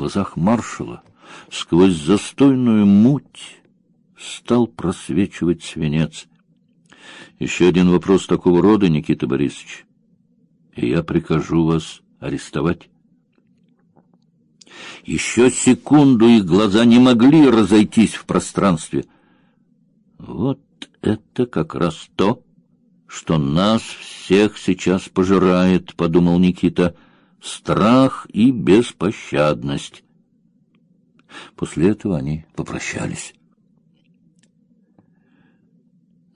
глазах маршала сквозь застойную муть стал просвечивать свинец. Еще один вопрос такого рода, Никита Борисович, и я прикажу вас арестовать. Еще секунду их глаза не могли разойтись в пространстве. Вот это как раз то, что нас всех сейчас пожирает, подумал Никита. Страх и беспощадность. После этого они попрощались.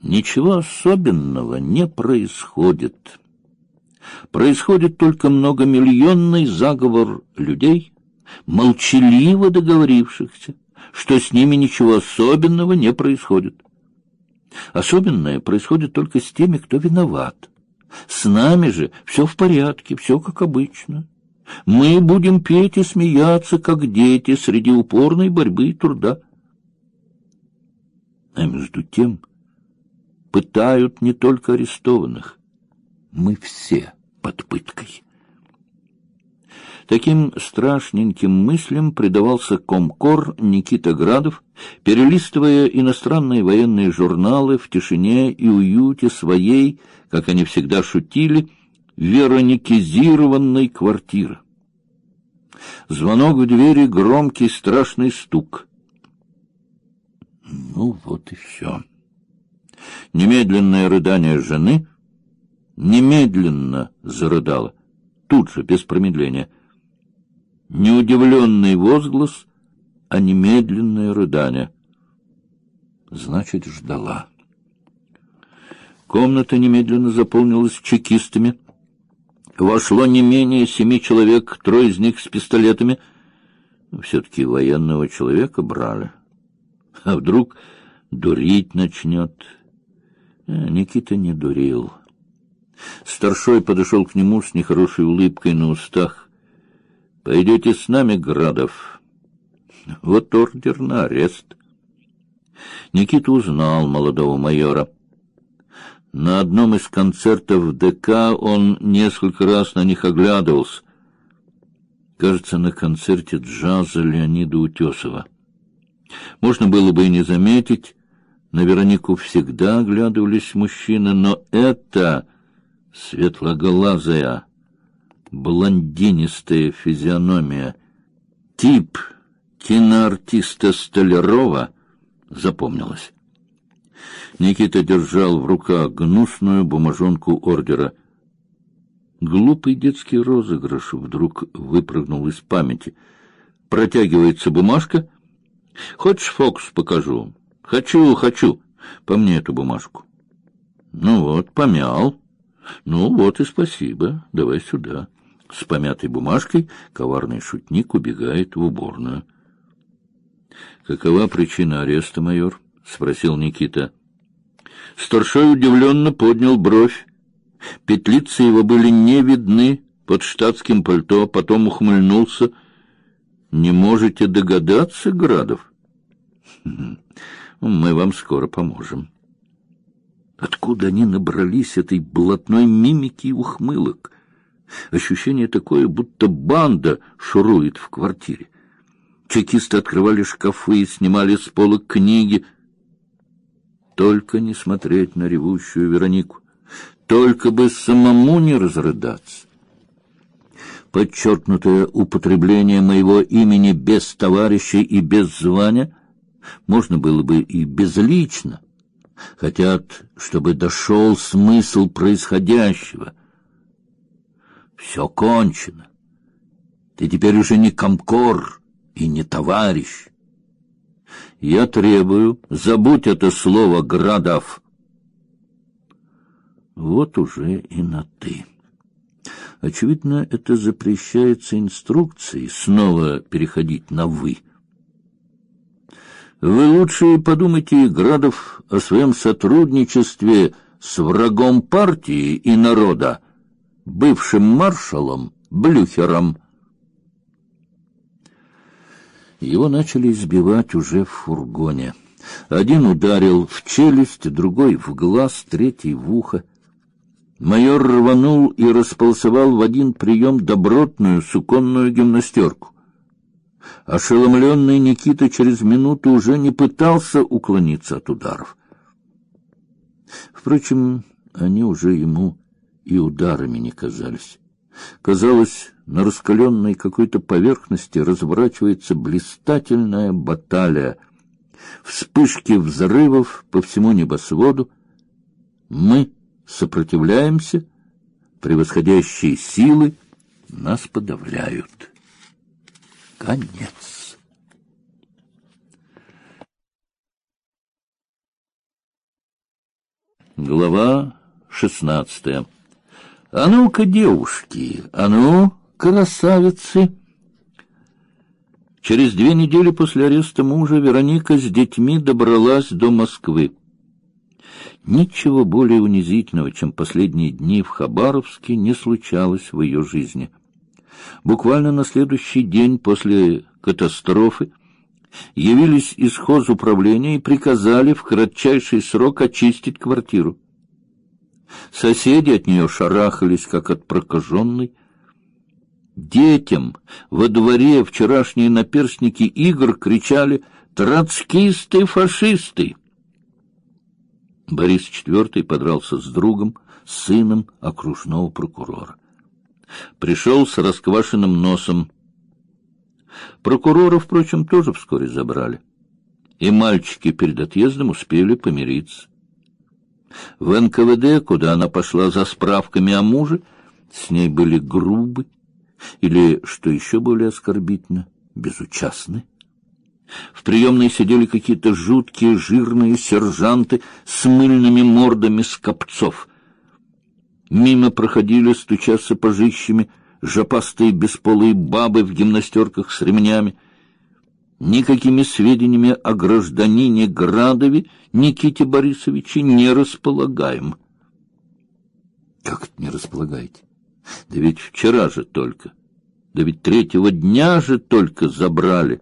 Ничего особенного не происходит. Происходит только многомиллионный заговор людей, молчаливо договорившихся, что с ними ничего особенного не происходит. Особенное происходит только с теми, кто виноват. С нами же все в порядке, все как обычно. Мы будем петь и смеяться, как дети, среди упорной борьбы и труда. А между тем пытают не только арестованных. Мы все под пыткой. Таким страшненьким мыслям предавался комкор Никита Градов, перелистывая иностранные военные журналы в тишине и уюте своей, как они всегда шутили, вероникизированной квартиры. Звонок в двери, громкий страшный стук. Ну вот и все. Немедленное рыдание жены немедленно зарыдала, тут же, без промедления — не удивленный возглас, а немедленное рыдание. Значит, ждала. Комната немедленно заполнилась чекистами. Вошло не менее семи человек, трое из них с пистолетами. Все-таки военного человека брали. А вдруг дурить начнет? А, Никита не дурил. Старшой подошел к нему с нехорошей улыбкой на устах. Пойдете с нами, Градов. Вот ордер на арест. Никита узнал молодого майора. На одном из концертов ДК он несколько раз на них оглядывался. Кажется, на концерте джаза Леонида Утесова. Можно было бы и не заметить, на Веронику всегда оглядывались мужчины, но это светлоглазая блондинистая физиономия, тип киноартиста Столярова запомнилась. Никита держал в руках гнусную бумажонку ордера. Глупый детский розыгрыш вдруг выпрыгнул из памяти. Протягивается бумажка. Хочешь, Фокс, покажу? Хочу, хочу. По мне эту бумажку. Ну вот, помял. Ну вот и спасибо. Давай сюда. С помятой бумажкой коварный шутник убегает в уборную. Какова причина ареста, майор? спросил Никита. Старшой удивленно поднял бровь. Петлицы его были не видны под штатским пальто, потом ухмыльнулся. Не можете догадаться, Градов? Мы вам скоро поможем. Откуда они набрались этой блатной мимики и ухмылок? Ощущение такое, будто банда шурует в квартире. Чекисты открывали шкафы и снимали с полок книги. Только не смотреть на ревущую Веронику. Только бы самому не разрыдаться. Подчеркнутое употребление моего имени без товарищей и без звания можно было бы и безлично. Хотят, чтобы дошел смысл происходящего — все кончено. Ты теперь уже не комкор и не товарищ. Я требую, забудь это слово, Градов. Вот уже и на «ты». Очевидно, это запрещается инструкцией снова переходить на «вы». Вы лучше подумайте, Градов, о своем сотрудничестве с врагом партии и народа, бывшим маршалом Блюхером. Его начали избивать уже в фургоне. Один ударил в челюсть, другой в глаз, третий в ухо. Майор рванул и располосовал в один прием добротную суконную гимнастерку. Ошеломленный Никита через минуту уже не пытался уклониться от ударов. Впрочем, они уже ему и ударами не казались. Казалось, на раскаленной какой-то поверхности разворачивается блистательная баталия. Вспышки взрывов по всему небосводу. Мы сопротивляемся, превосходящие силы нас подавляют. Конец. Глава шестнадцатая. А ну-ка, девушки, а ну, красавицы! Через две недели после ареста мужа Вероника с детьми добралась до Москвы. Ничего более унизительного, чем последние дни в Хабаровске, не случалось в ее жизни. Буквально на следующий день после катастрофы явились из хозуправления и приказали в кратчайший срок очистить квартиру. Соседи от нее шарахались, как от прокаженной. Детям во дворе вчерашние наперстники игр кричали «Троцкисты, фашисты!». Борис IV подрался с другом, сыном окружного прокурора. Пришел с расквашенным носом. Прокурора, впрочем, тоже вскоре забрали. И мальчики перед отъездом успели помириться. В НКВД, куда она пошла за справками о муже, с ней были грубы или, что еще более оскорбительно, безучастны. В приемной сидели какие-то жуткие жирные сержанты с мыльными мордами скопцов. Мимо проходили, стуча сапожищами, жопастые бесполые бабы в гимнастерках с ремнями. Никакими сведениями о гражданине Градове Никите Борисовиче не располагаем. Как это не располагаете? Да ведь вчера же только, да ведь третьего дня же только забрали.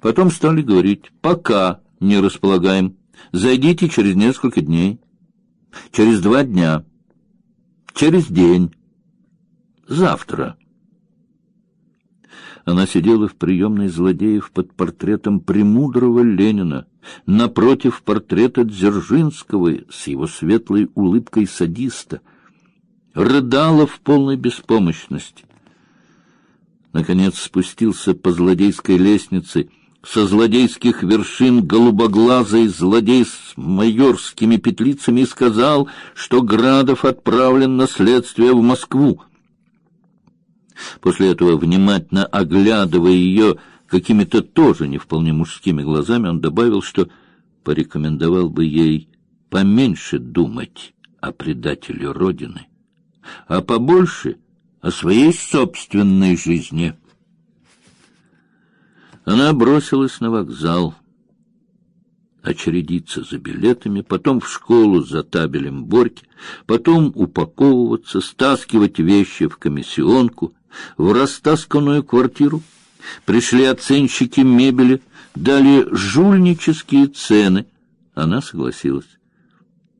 Потом стали говорить, пока не располагаем, зайдите через несколько дней, через два дня, через день, завтра. Она сидела в приемной злодеев под портретом премудрого Ленина, напротив портрета Дзержинского с его светлой улыбкой садиста, рыдала в полной беспомощности. Наконец спустился по злодейской лестнице со злодейских вершин голубоглазый злодей с майорскими петлицами и сказал, что Градов отправлен на следствие в Москву. После этого, внимательно оглядывая ее какими-то тоже не вполне мужскими глазами, он добавил, что порекомендовал бы ей поменьше думать о предателе Родины, а побольше о своей собственной жизни. Она бросилась на вокзал, очередиться за билетами, потом в школу за табелем Борьки, потом упаковываться, стаскивать вещи в комиссионку — в растасканную квартиру пришли оценщики мебели, дали жульнические цены. Она согласилась.